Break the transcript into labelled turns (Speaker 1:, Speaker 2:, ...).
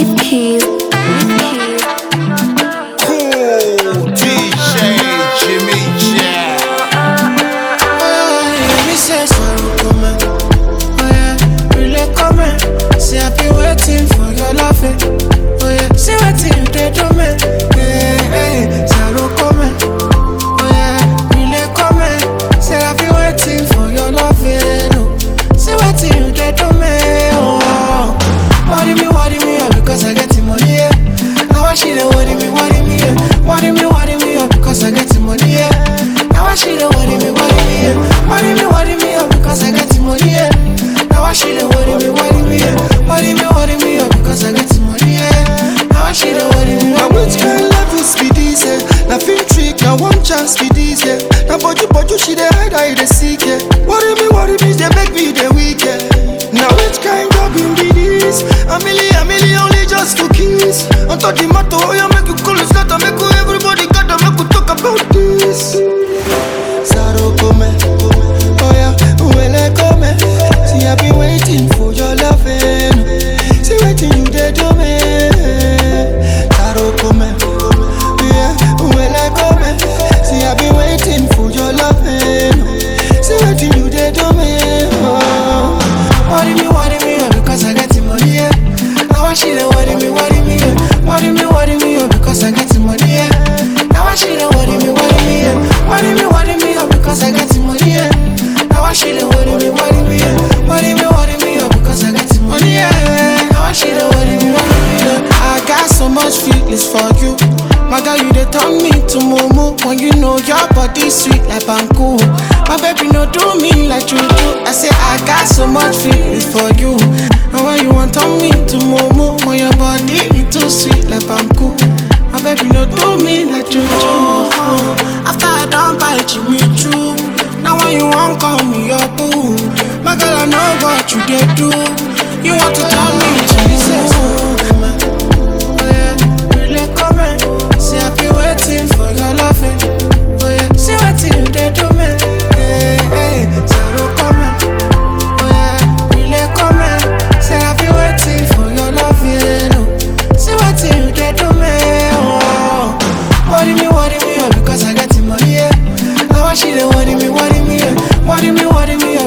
Speaker 1: Keys.
Speaker 2: Worry me, worry me, oh, because I get the money. Yeah. I see the worry me, Now
Speaker 3: which kind love is be this, eh? Now film trick, now one chance be this, yeah. Now body body she dey hide, I dey seek, yeah. Worry me, worry me, they make me the weak, yeah. Now which kind job in be this? A million, a million only just to kiss. On top the matter, oh yeah, waiting for your loving.
Speaker 2: Turn me to Momo. When you know your body sweet like Banku. My baby no do me like you do. I say I got so much feelings for you. And when you want turn me to Momo. When your body it too sweet like Banku. My baby no do me like you do. After I done bite you me true Now when you want call me your boo. My girl I know what you did do. You want worry me, worry me,